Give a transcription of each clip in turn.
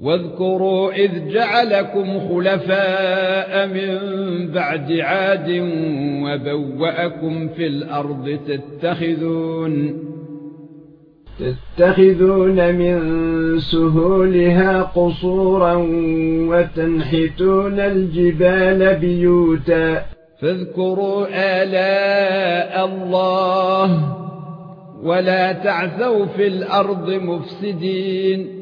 واذكروا إذ جعلكم خلفاء من بعد عاد وبوأكم في الأرض تتخذون تتخذون من سهولها قصورا وتنحتون الجبال بيوتا فاذكروا آلاء الله ولا تعثوا في الأرض مفسدين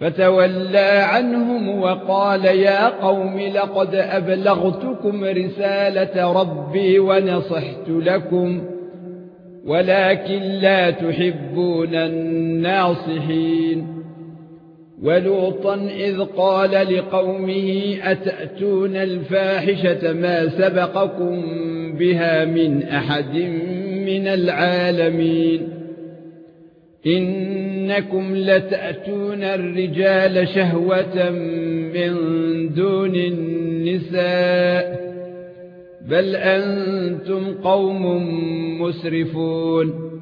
فتولى عنهم وقال يا قوم لقد أبلغتكم رسالة ربي ونصحت لكم ولكن لا تحبون الناصحين. ولوطا إذ قال لقومه أتأتون الفاحشة ما سبقكم بها من أحد من العالمين؟ إنكم لتأتون الرجال شهوة من دون النساء بل أنتم قوم مسرفون.